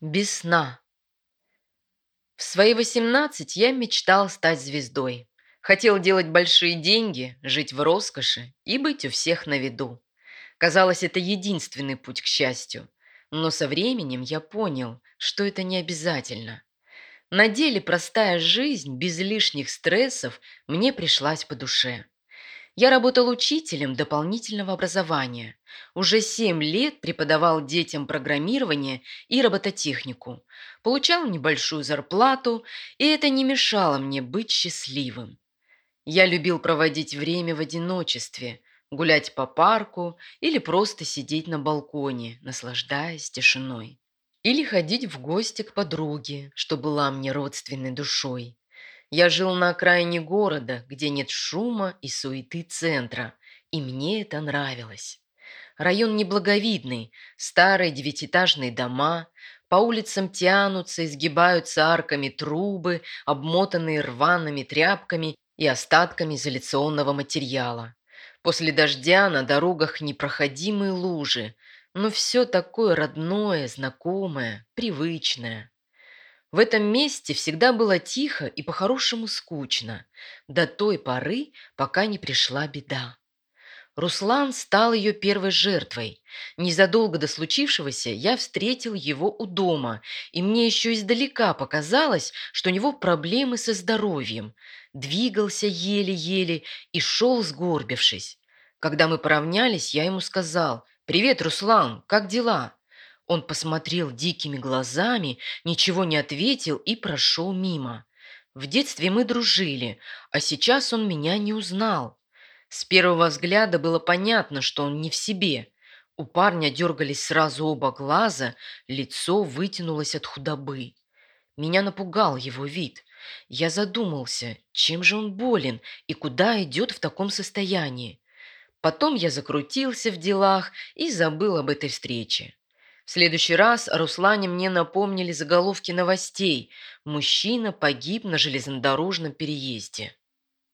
Без сна. В свои 18 я мечтал стать звездой. Хотел делать большие деньги, жить в роскоши и быть у всех на виду. Казалось, это единственный путь к счастью. Но со временем я понял, что это не обязательно. На деле простая жизнь без лишних стрессов мне пришлась по душе. Я работал учителем дополнительного образования. Уже семь лет преподавал детям программирование и робототехнику. Получал небольшую зарплату, и это не мешало мне быть счастливым. Я любил проводить время в одиночестве, гулять по парку или просто сидеть на балконе, наслаждаясь тишиной. Или ходить в гости к подруге, что была мне родственной душой. Я жил на окраине города, где нет шума и суеты центра, и мне это нравилось. Район неблаговидный, старые девятиэтажные дома, по улицам тянутся, изгибаются арками трубы, обмотанные рваными тряпками и остатками изоляционного материала. После дождя на дорогах непроходимые лужи, но все такое родное, знакомое, привычное. В этом месте всегда было тихо и по-хорошему скучно, до той поры, пока не пришла беда. Руслан стал ее первой жертвой. Незадолго до случившегося я встретил его у дома, и мне еще издалека показалось, что у него проблемы со здоровьем. Двигался еле-еле и шел сгорбившись. Когда мы поравнялись, я ему сказал «Привет, Руслан, как дела?» Он посмотрел дикими глазами, ничего не ответил и прошел мимо. В детстве мы дружили, а сейчас он меня не узнал. С первого взгляда было понятно, что он не в себе. У парня дергались сразу оба глаза, лицо вытянулось от худобы. Меня напугал его вид. Я задумался, чем же он болен и куда идет в таком состоянии. Потом я закрутился в делах и забыл об этой встрече. В следующий раз Руслане мне напомнили заголовки новостей. Мужчина погиб на железнодорожном переезде.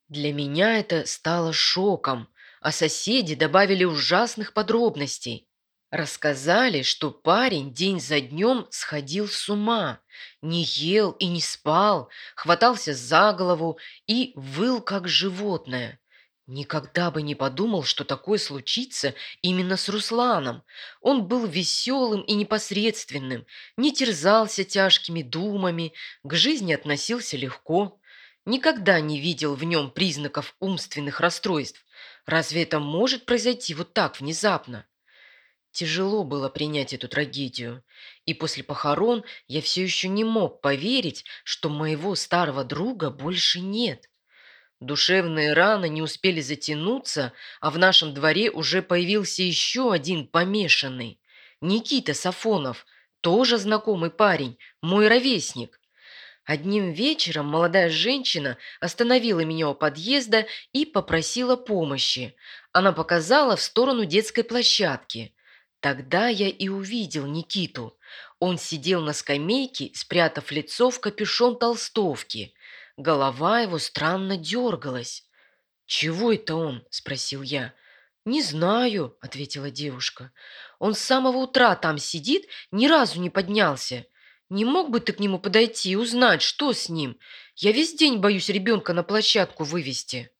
Для меня это стало шоком, а соседи добавили ужасных подробностей. Рассказали, что парень день за днем сходил с ума, не ел и не спал, хватался за голову и выл как животное. Никогда бы не подумал, что такое случится именно с Русланом. Он был веселым и непосредственным, не терзался тяжкими думами, к жизни относился легко. Никогда не видел в нем признаков умственных расстройств. Разве это может произойти вот так внезапно? Тяжело было принять эту трагедию. И после похорон я все еще не мог поверить, что моего старого друга больше нет. Душевные раны не успели затянуться, а в нашем дворе уже появился еще один помешанный. Никита Сафонов, тоже знакомый парень, мой ровесник. Одним вечером молодая женщина остановила меня у подъезда и попросила помощи. Она показала в сторону детской площадки. Тогда я и увидел Никиту. Он сидел на скамейке, спрятав лицо в капюшон толстовки – Голова его странно дергалась. «Чего это он?» – спросил я. «Не знаю», – ответила девушка. «Он с самого утра там сидит, ни разу не поднялся. Не мог бы ты к нему подойти и узнать, что с ним? Я весь день боюсь ребенка на площадку вывести».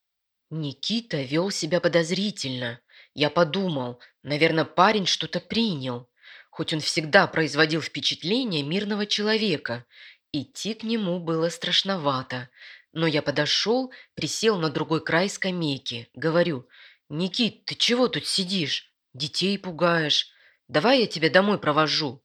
Никита вел себя подозрительно. Я подумал, наверное, парень что-то принял. Хоть он всегда производил впечатление мирного человека – Идти к нему было страшновато, но я подошел, присел на другой край скамейки. Говорю, «Никит, ты чего тут сидишь? Детей пугаешь. Давай я тебя домой провожу».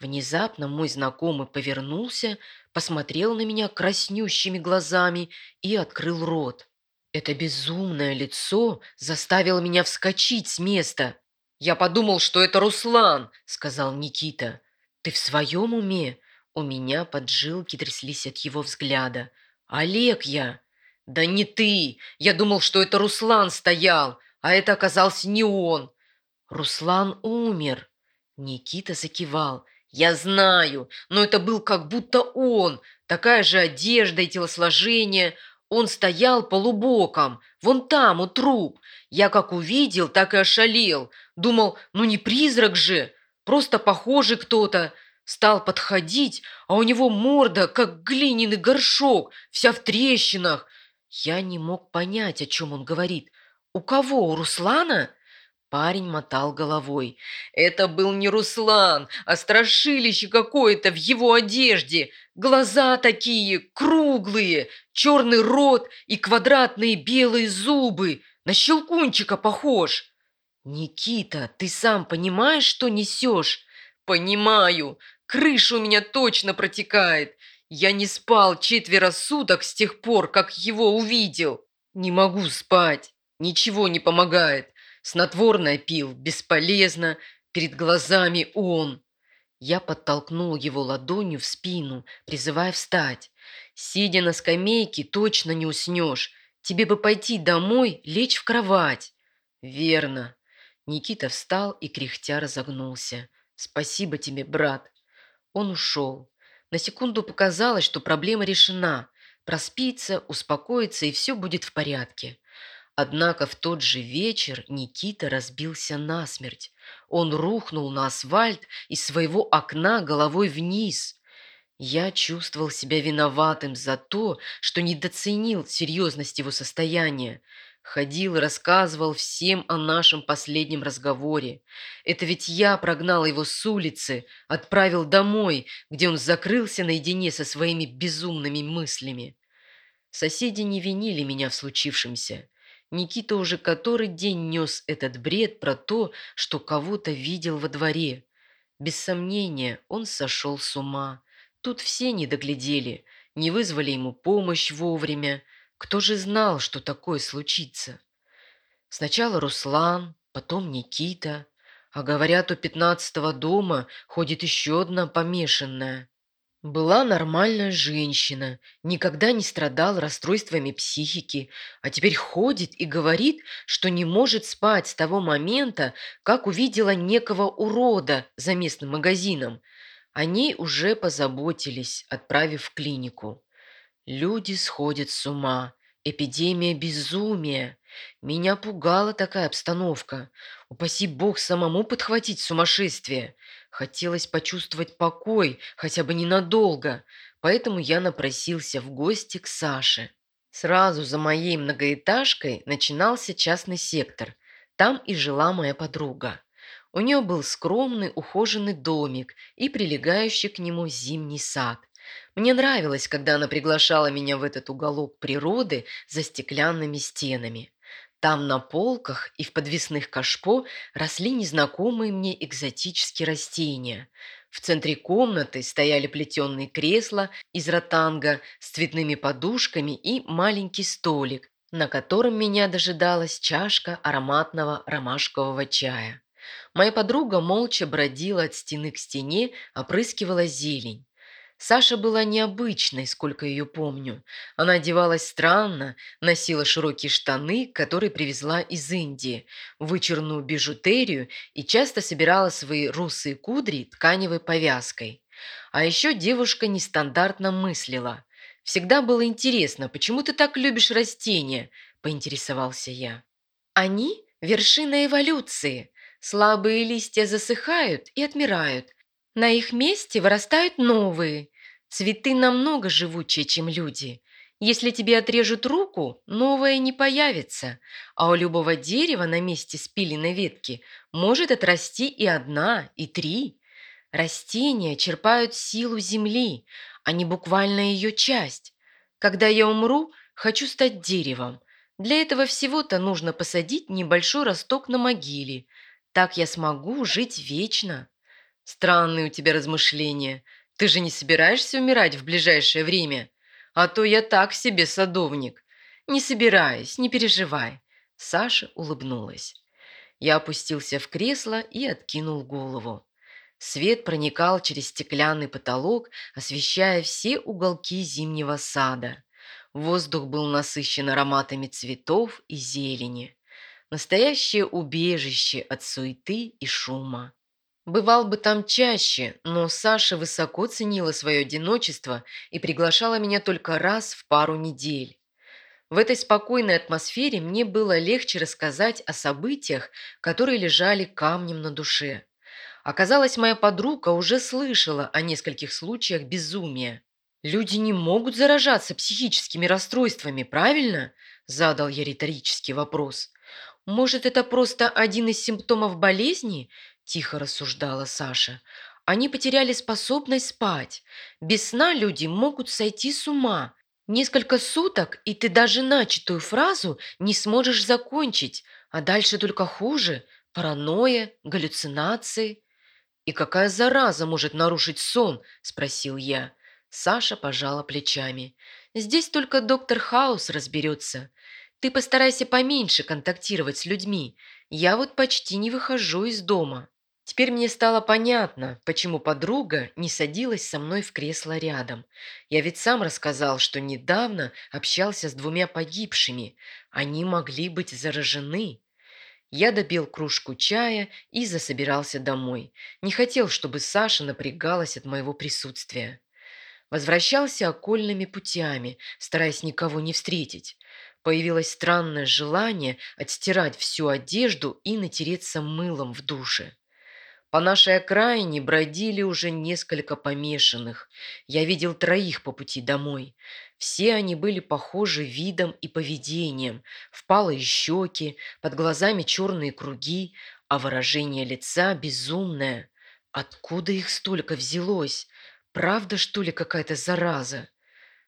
Внезапно мой знакомый повернулся, посмотрел на меня краснющими глазами и открыл рот. Это безумное лицо заставило меня вскочить с места. «Я подумал, что это Руслан», — сказал Никита. «Ты в своем уме? У меня поджилки тряслись от его взгляда. «Олег я!» «Да не ты! Я думал, что это Руслан стоял, а это оказался не он!» «Руслан умер!» Никита закивал. «Я знаю, но это был как будто он. Такая же одежда и телосложение. Он стоял полубоком, вон там, у труп. Я как увидел, так и ошалел. Думал, ну не призрак же, просто похожий кто-то. Стал подходить, а у него морда, как глиняный горшок, вся в трещинах. Я не мог понять, о чем он говорит. «У кого? У Руслана?» Парень мотал головой. Это был не Руслан, а страшилище какое-то в его одежде. Глаза такие, круглые, черный рот и квадратные белые зубы. На щелкунчика похож. «Никита, ты сам понимаешь, что несешь?» «Понимаю. Крыша у меня точно протекает. Я не спал четверо суток с тех пор, как его увидел. Не могу спать. Ничего не помогает. Снотворное пил, бесполезно. Перед глазами он. Я подтолкнул его ладонью в спину, призывая встать. Сидя на скамейке, точно не уснешь. Тебе бы пойти домой, лечь в кровать. Верно. Никита встал и кряхтя разогнулся. Спасибо тебе, брат. Он ушел. На секунду показалось, что проблема решена. Проспится, успокоится, и все будет в порядке. Однако в тот же вечер Никита разбился насмерть. Он рухнул на асфальт из своего окна головой вниз. Я чувствовал себя виноватым за то, что недооценил серьезность его состояния. Ходил рассказывал всем о нашем последнем разговоре. Это ведь я прогнал его с улицы, отправил домой, где он закрылся наедине со своими безумными мыслями. Соседи не винили меня в случившемся. Никита уже который день нес этот бред про то, что кого-то видел во дворе. Без сомнения, он сошел с ума. Тут все не доглядели, не вызвали ему помощь вовремя. Кто же знал, что такое случится? Сначала Руслан, потом Никита. А говорят, у пятнадцатого дома ходит еще одна помешанная. Была нормальная женщина, никогда не страдала расстройствами психики, а теперь ходит и говорит, что не может спать с того момента, как увидела некого урода за местным магазином. О ней уже позаботились, отправив в клинику. Люди сходят с ума. Эпидемия безумия. Меня пугала такая обстановка. Упаси бог самому подхватить сумасшествие. Хотелось почувствовать покой, хотя бы ненадолго, поэтому я напросился в гости к Саше. Сразу за моей многоэтажкой начинался частный сектор. Там и жила моя подруга. У нее был скромный ухоженный домик и прилегающий к нему зимний сад. Мне нравилось, когда она приглашала меня в этот уголок природы за стеклянными стенами. Там на полках и в подвесных кашпо росли незнакомые мне экзотические растения. В центре комнаты стояли плетеные кресла из ротанга с цветными подушками и маленький столик, на котором меня дожидалась чашка ароматного ромашкового чая. Моя подруга молча бродила от стены к стене, опрыскивала зелень. Саша была необычной, сколько ее помню. Она одевалась странно, носила широкие штаны, которые привезла из Индии, вычурную бижутерию и часто собирала свои русые кудри тканевой повязкой. А еще девушка нестандартно мыслила. «Всегда было интересно, почему ты так любишь растения?» – поинтересовался я. «Они – вершина эволюции. Слабые листья засыхают и отмирают, на их месте вырастают новые. Цветы намного живучее, чем люди. Если тебе отрежут руку, новое не появится, а у любого дерева на месте спиленной ветки может отрасти и одна, и три. Растения черпают силу земли, а не буквально ее часть. Когда я умру, хочу стать деревом. Для этого всего-то нужно посадить небольшой росток на могиле. Так я смогу жить вечно. Странные у тебя размышления. Ты же не собираешься умирать в ближайшее время? А то я так себе садовник. Не собираюсь, не переживай. Саша улыбнулась. Я опустился в кресло и откинул голову. Свет проникал через стеклянный потолок, освещая все уголки зимнего сада. Воздух был насыщен ароматами цветов и зелени. Настоящее убежище от суеты и шума. Бывал бы там чаще, но Саша высоко ценила свое одиночество и приглашала меня только раз в пару недель. В этой спокойной атмосфере мне было легче рассказать о событиях, которые лежали камнем на душе. Оказалось, моя подруга уже слышала о нескольких случаях безумия. «Люди не могут заражаться психическими расстройствами, правильно?» – задал я риторический вопрос. «Может, это просто один из симптомов болезни?» – тихо рассуждала Саша. «Они потеряли способность спать. Без сна люди могут сойти с ума. Несколько суток, и ты даже начатую фразу не сможешь закончить, а дальше только хуже – паранойя, галлюцинации». «И какая зараза может нарушить сон?» – спросил я. Саша пожала плечами. «Здесь только доктор Хаус разберется. Ты постарайся поменьше контактировать с людьми. Я вот почти не выхожу из дома». Теперь мне стало понятно, почему подруга не садилась со мной в кресло рядом. Я ведь сам рассказал, что недавно общался с двумя погибшими. Они могли быть заражены. Я добил кружку чая и засобирался домой. Не хотел, чтобы Саша напрягалась от моего присутствия. Возвращался окольными путями, стараясь никого не встретить. Появилось странное желание отстирать всю одежду и натереться мылом в душе. По нашей окраине бродили уже несколько помешанных. Я видел троих по пути домой. Все они были похожи видом и поведением. Впалые щеки, под глазами черные круги, а выражение лица безумное. Откуда их столько взялось? Правда, что ли, какая-то зараза?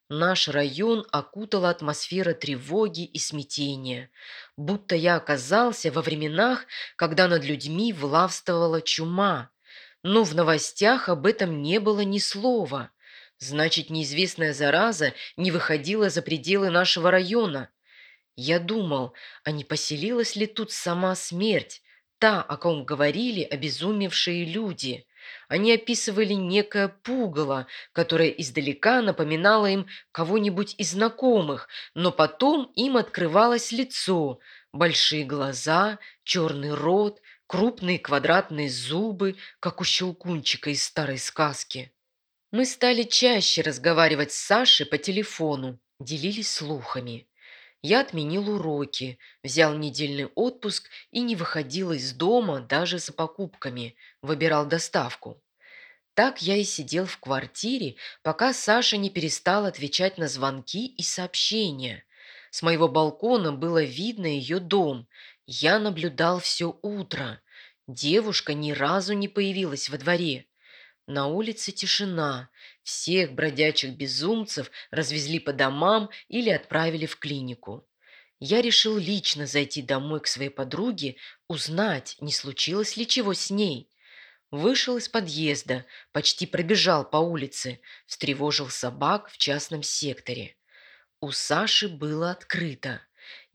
Наш район окутала атмосфера тревоги и смятения, будто я оказался во временах, когда над людьми властвовала чума. Но в новостях об этом не было ни слова. Значит, неизвестная зараза не выходила за пределы нашего района. Я думал, а не поселилась ли тут сама смерть, та, о ком говорили обезумевшие люди – они описывали некое пугало, которое издалека напоминало им кого-нибудь из знакомых, но потом им открывалось лицо, большие глаза, черный рот, крупные квадратные зубы, как у щелкунчика из старой сказки. Мы стали чаще разговаривать с Сашей по телефону, делились слухами. Я отменил уроки, взял недельный отпуск и не выходил из дома даже за покупками, выбирал доставку. Так я и сидел в квартире, пока Саша не перестал отвечать на звонки и сообщения. С моего балкона было видно ее дом. Я наблюдал все утро. Девушка ни разу не появилась во дворе. На улице тишина. Всех бродячих безумцев развезли по домам или отправили в клинику. Я решил лично зайти домой к своей подруге, узнать, не случилось ли чего с ней. Вышел из подъезда, почти пробежал по улице, встревожил собак в частном секторе. У Саши было открыто.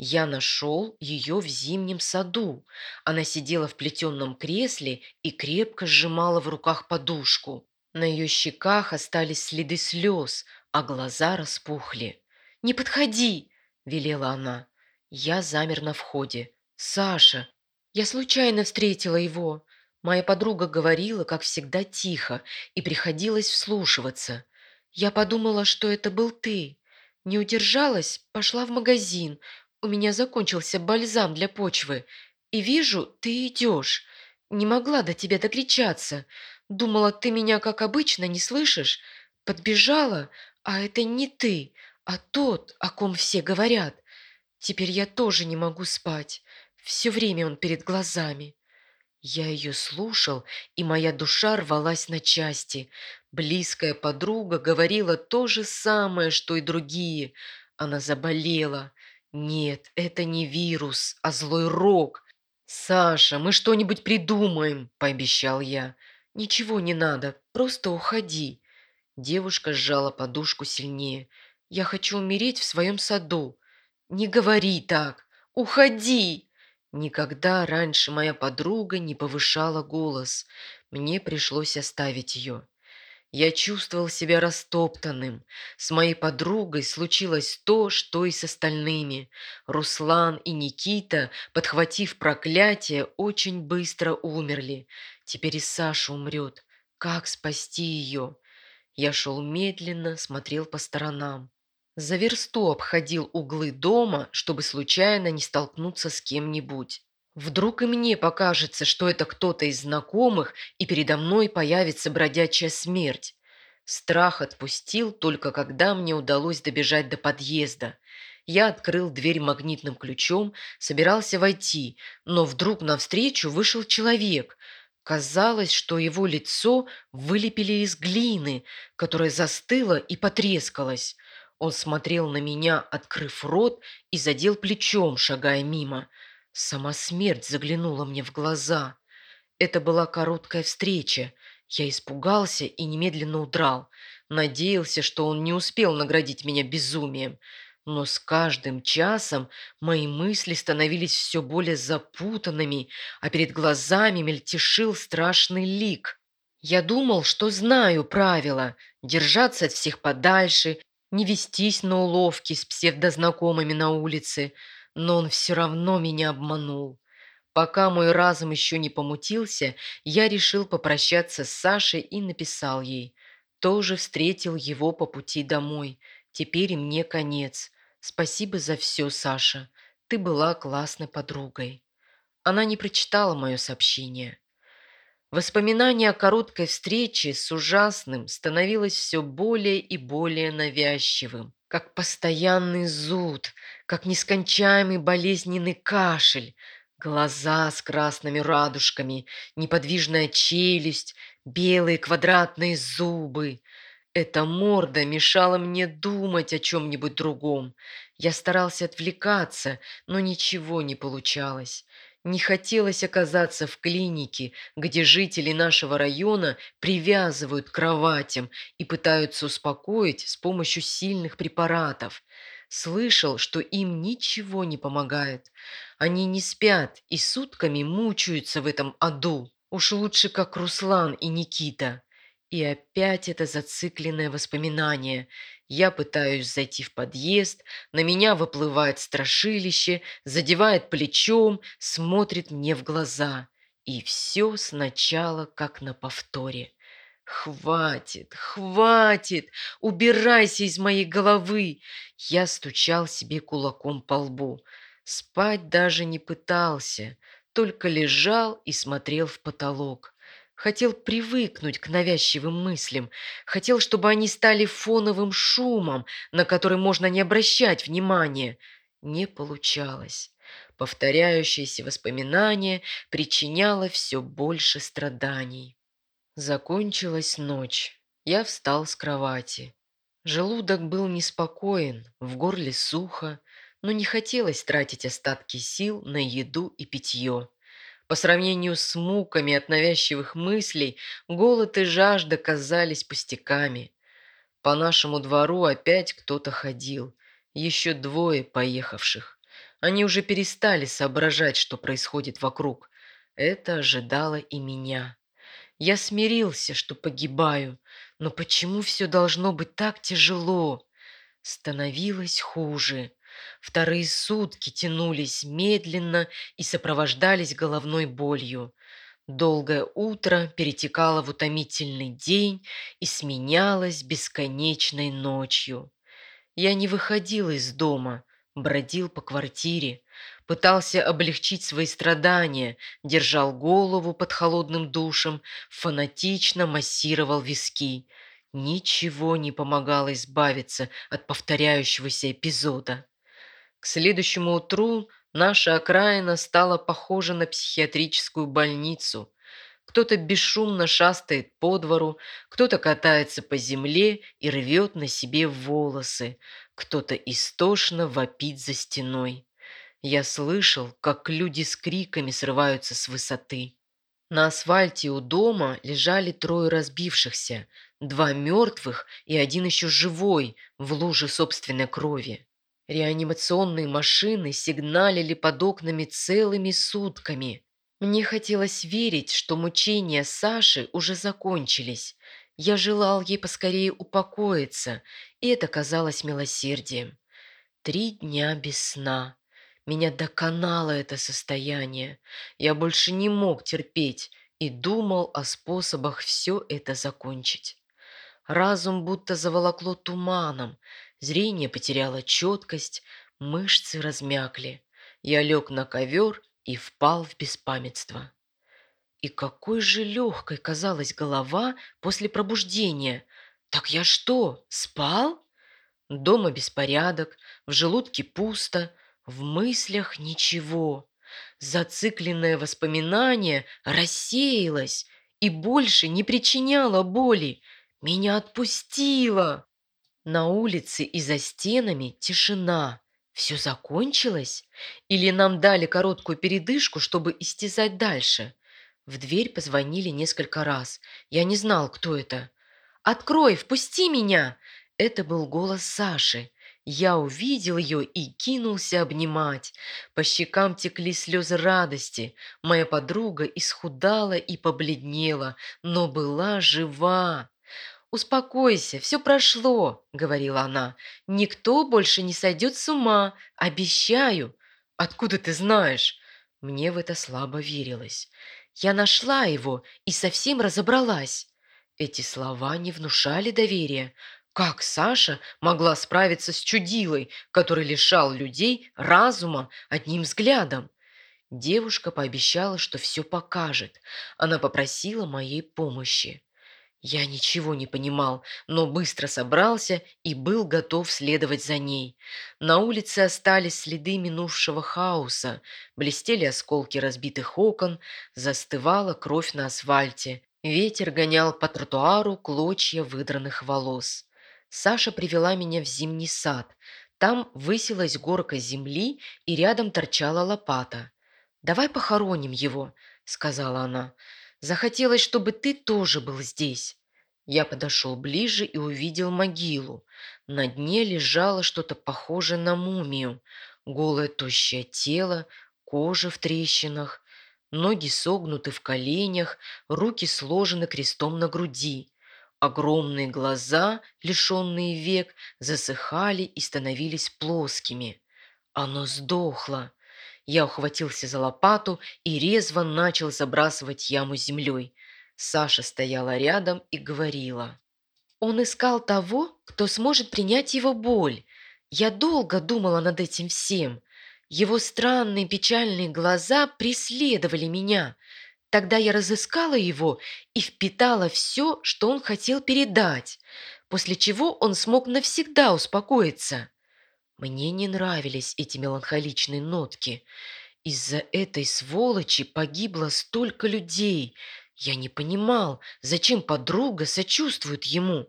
Я нашел ее в зимнем саду. Она сидела в плетенном кресле и крепко сжимала в руках подушку. На ее щеках остались следы слез, а глаза распухли. «Не подходи!» – велела она. Я замер на входе. «Саша!» Я случайно встретила его. Моя подруга говорила, как всегда, тихо, и приходилось вслушиваться. Я подумала, что это был ты. Не удержалась, пошла в магазин. У меня закончился бальзам для почвы. И вижу, ты идешь. Не могла до тебя докричаться. Думала, ты меня, как обычно, не слышишь. Подбежала, а это не ты, а тот, о ком все говорят. Теперь я тоже не могу спать. Все время он перед глазами. Я ее слушал, и моя душа рвалась на части. Близкая подруга говорила то же самое, что и другие. Она заболела. Нет, это не вирус, а злой рок. «Саша, мы что-нибудь придумаем», – пообещал я. «Ничего не надо, просто уходи». Девушка сжала подушку сильнее. «Я хочу умереть в своем саду». «Не говори так! Уходи!» Никогда раньше моя подруга не повышала голос. Мне пришлось оставить ее. Я чувствовал себя растоптанным. С моей подругой случилось то, что и с остальными. Руслан и Никита, подхватив проклятие, очень быстро умерли. Теперь и Саша умрет. Как спасти ее? Я шел медленно, смотрел по сторонам. За версту обходил углы дома, чтобы случайно не столкнуться с кем-нибудь. Вдруг и мне покажется, что это кто-то из знакомых, и передо мной появится бродячая смерть. Страх отпустил только когда мне удалось добежать до подъезда. Я открыл дверь магнитным ключом, собирался войти, но вдруг навстречу вышел человек. Казалось, что его лицо вылепили из глины, которая застыла и потрескалась. Он смотрел на меня, открыв рот, и задел плечом, шагая мимо. Сама смерть заглянула мне в глаза. Это была короткая встреча. Я испугался и немедленно удрал. Надеялся, что он не успел наградить меня безумием. Но с каждым часом мои мысли становились все более запутанными, а перед глазами мельтешил страшный лик. Я думал, что знаю правила – держаться от всех подальше, не вестись на уловки с псевдознакомыми на улице, но он все равно меня обманул. Пока мой разум еще не помутился, я решил попрощаться с Сашей и написал ей. Тоже встретил его по пути домой. Теперь мне конец. Спасибо за все, Саша. Ты была классной подругой. Она не прочитала мое сообщение. Воспоминание о короткой встрече с ужасным становилось все более и более навязчивым, как постоянный зуд, как нескончаемый болезненный кашель, глаза с красными радужками, неподвижная челюсть, белые квадратные зубы. Эта морда мешала мне думать о чем-нибудь другом. Я старался отвлекаться, но ничего не получалось. Не хотелось оказаться в клинике, где жители нашего района привязывают к кроватям и пытаются успокоить с помощью сильных препаратов. Слышал, что им ничего не помогает. Они не спят и сутками мучаются в этом аду. Уж лучше, как Руслан и Никита. И опять это зацикленное воспоминание. Я пытаюсь зайти в подъезд, на меня выплывает страшилище, задевает плечом, смотрит мне в глаза. И все сначала как на повторе. «Хватит, хватит! Убирайся из моей головы!» Я стучал себе кулаком по лбу. Спать даже не пытался, только лежал и смотрел в потолок. Хотел привыкнуть к навязчивым мыслям. Хотел, чтобы они стали фоновым шумом, на который можно не обращать внимания. Не получалось. Повторяющееся воспоминание причиняло все больше страданий. Закончилась ночь. Я встал с кровати. Желудок был неспокоен, в горле сухо, но не хотелось тратить остатки сил на еду и питье. По сравнению с муками от навязчивых мыслей, голод и жажда казались пустяками. По нашему двору опять кто-то ходил. Еще двое поехавших. Они уже перестали соображать, что происходит вокруг. Это ожидало и меня. Я смирился, что погибаю, но почему все должно быть так тяжело? Становилось хуже. Вторые сутки тянулись медленно и сопровождались головной болью. Долгое утро перетекало в утомительный день и сменялось бесконечной ночью. Я не выходил из дома, бродил по квартире, пытался облегчить свои страдания, держал голову под холодным душем, фанатично массировал виски. Ничего не помогало избавиться от повторяющегося эпизода. К следующему утру наша окраина стала похожа на психиатрическую больницу. Кто-то бесшумно шастает по двору, кто-то катается по земле и рвет на себе волосы, кто-то истошно вопит за стеной. Я слышал, как люди с криками срываются с высоты. На асфальте у дома лежали трое разбившихся, два мертвых и один еще живой в луже собственной крови. Реанимационные машины сигналили под окнами целыми сутками. Мне хотелось верить, что мучения Саши уже закончились. Я желал ей поскорее упокоиться, и это казалось милосердием. Три дня без сна. Меня доконало это состояние. Я больше не мог терпеть и думал о способах все это закончить. Разум будто заволокло туманом, Зрение потеряло четкость, мышцы размякли. Я лег на ковер и впал в беспамятство. И какой же легкой казалась голова после пробуждения. Так я что, спал? Дома беспорядок, в желудке пусто, в мыслях ничего. Зацикленное воспоминание рассеялось и больше не причиняло боли. Меня отпустило. На улице и за стенами тишина. Все закончилось? Или нам дали короткую передышку, чтобы истязать дальше? В дверь позвонили несколько раз. Я не знал, кто это. «Открой, впусти меня!» Это был голос Саши. Я увидел ее и кинулся обнимать. По щекам текли слезы радости. Моя подруга исхудала и побледнела, но была жива. «Успокойся, все прошло», — говорила она. «Никто больше не сойдет с ума, обещаю». «Откуда ты знаешь?» Мне в это слабо верилось. «Я нашла его и совсем разобралась». Эти слова не внушали доверия. Как Саша могла справиться с чудилой, который лишал людей разума одним взглядом? Девушка пообещала, что все покажет. Она попросила моей помощи. Я ничего не понимал, но быстро собрался и был готов следовать за ней. На улице остались следы минувшего хаоса, блестели осколки разбитых окон, застывала кровь на асфальте. Ветер гонял по тротуару клочья выдранных волос. Саша привела меня в зимний сад. Там высилась горка земли, и рядом торчала лопата. «Давай похороним его», — сказала она. Захотелось, чтобы ты тоже был здесь». Я подошел ближе и увидел могилу. На дне лежало что-то похожее на мумию. Голое тощее тело, кожа в трещинах, ноги согнуты в коленях, руки сложены крестом на груди. Огромные глаза, лишенные век, засыхали и становились плоскими. Оно сдохло. Я ухватился за лопату и резво начал забрасывать яму землей. Саша стояла рядом и говорила. Он искал того, кто сможет принять его боль. Я долго думала над этим всем. Его странные печальные глаза преследовали меня. Тогда я разыскала его и впитала все, что он хотел передать, после чего он смог навсегда успокоиться. Мне не нравились эти меланхоличные нотки. Из-за этой сволочи погибло столько людей. Я не понимал, зачем подруга сочувствует ему.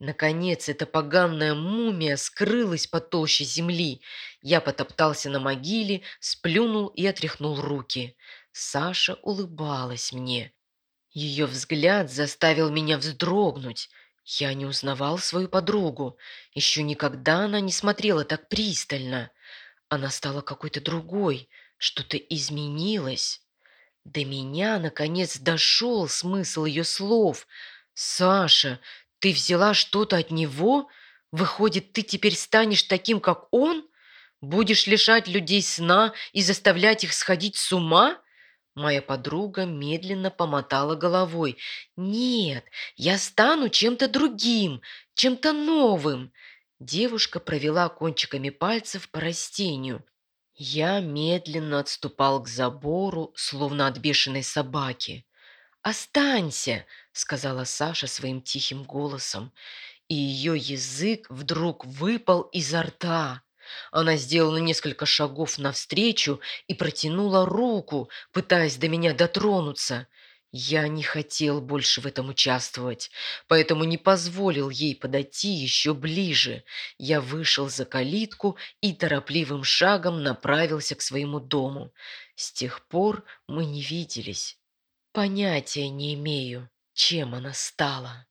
Наконец, эта поганая мумия скрылась под толще земли. Я потоптался на могиле, сплюнул и отряхнул руки. Саша улыбалась мне. Ее взгляд заставил меня вздрогнуть. Я не узнавал свою подругу. Еще никогда она не смотрела так пристально. Она стала какой-то другой, что-то изменилось. До меня, наконец, дошел смысл ее слов. «Саша, ты взяла что-то от него? Выходит, ты теперь станешь таким, как он? Будешь лишать людей сна и заставлять их сходить с ума?» Моя подруга медленно помотала головой. «Нет, я стану чем-то другим, чем-то новым». Девушка провела кончиками пальцев по растению. Я медленно отступал к забору, словно от бешеной собаки. «Останься!» — сказала Саша своим тихим голосом, и ее язык вдруг выпал изо рта. Она сделала несколько шагов навстречу и протянула руку, пытаясь до меня дотронуться. Я не хотел больше в этом участвовать, поэтому не позволил ей подойти еще ближе. Я вышел за калитку и торопливым шагом направился к своему дому. С тех пор мы не виделись. Понятия не имею, чем она стала.